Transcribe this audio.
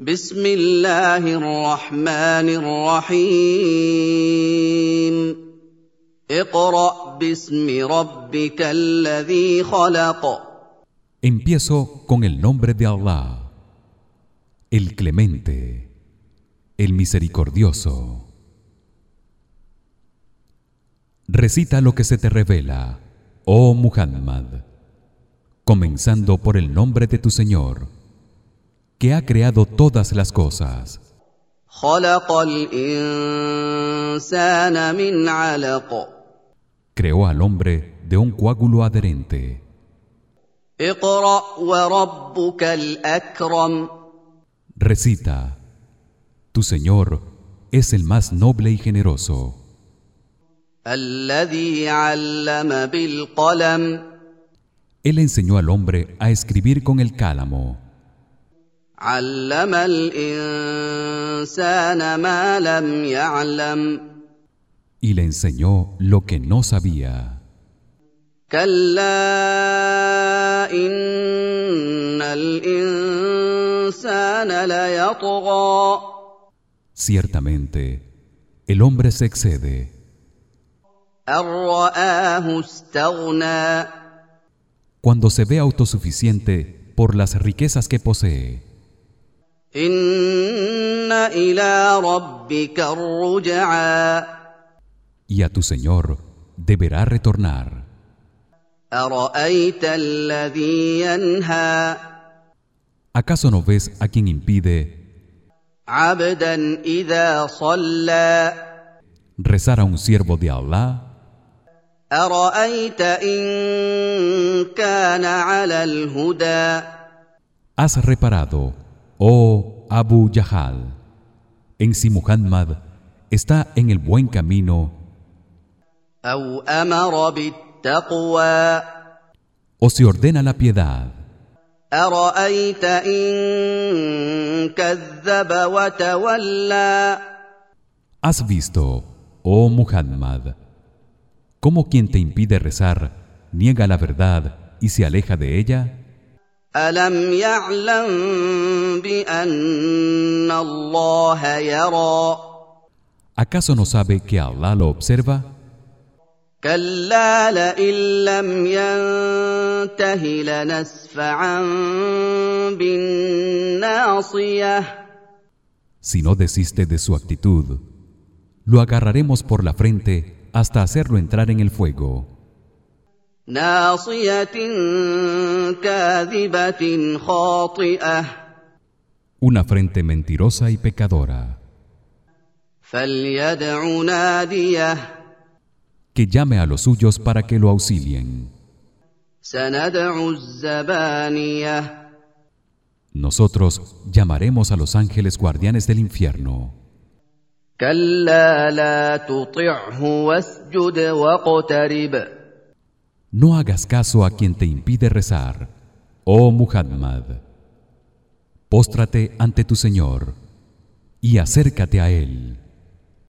بسم الله الرحمن الرحيم اقرا باسم ربك الذي خلق Empiezo con el nombre de Allah, el Clemente, el Misericordioso. Recita lo que se te revela, oh Muhammad, comenzando por el nombre de tu Señor, que ha creado todas las cosas. Creó al hombre de un coágulo adherente. Recita. Tu Señor es el más noble y generoso. Él enseñó al hombre a escribir con el cálamo. علم الانسان ما لم يعلم y le enseñó lo que no sabía. كلا ان الانسان ليطغى Ciertamente, el hombre se excede ان راه استغنى cuando se ve autosuficiente por las riquezas que posee. Y a tu Señor deberá retornar. ¿Acaso no ves a quien impide rezar a un siervo de Allah? ¿Has reparado Oh Abu Yahal, en si Muhammad está en el buen camino. o se ordena la piedad. ¿Has visto, oh Muhammad, cómo quien te impide rezar niega la verdad y se aleja de ella? الم يعلم بان الله يرى ¿Acaso no sabe que Allah lo observa? كلا لئن لم ينته لنسفعا بالناصيه Si no desiste de su actitud, lo agarraremos por la frente hasta hacerlo entrar en el fuego. Una frente mentirosa y pecadora. Que llame a los suyos para que lo auxilien. Nosotros llamaremos a los ángeles guardianes del infierno. No hagas caso a quien te impide rezar, oh Muhammad. Póstrate ante tu Señor y acércate a él.